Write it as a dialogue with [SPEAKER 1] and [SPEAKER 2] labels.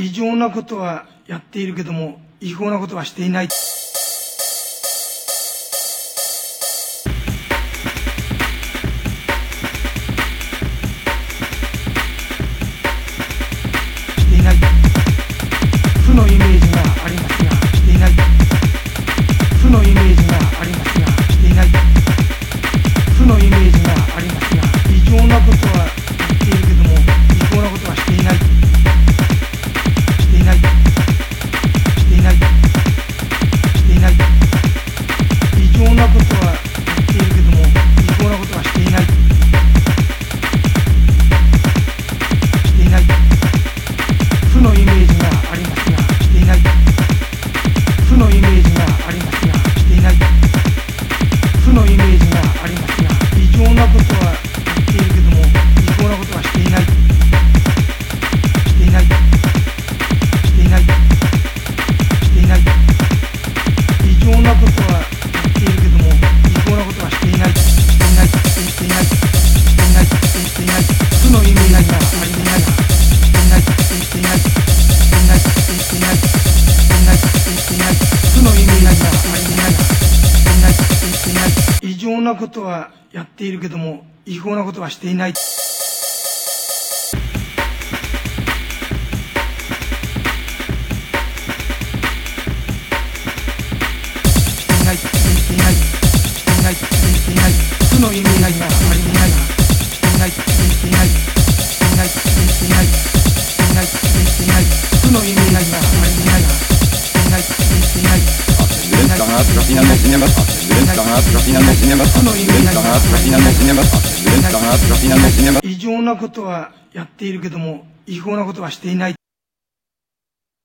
[SPEAKER 1] 異常なことはやっているけども違法なことはしていない。していない。負のイメージがありますがしていない。負なことはやっているけども違法なことはしていない。していないしていないしていないしていない負のイメージがありない異常なことはやっているけども違法なことはしていない。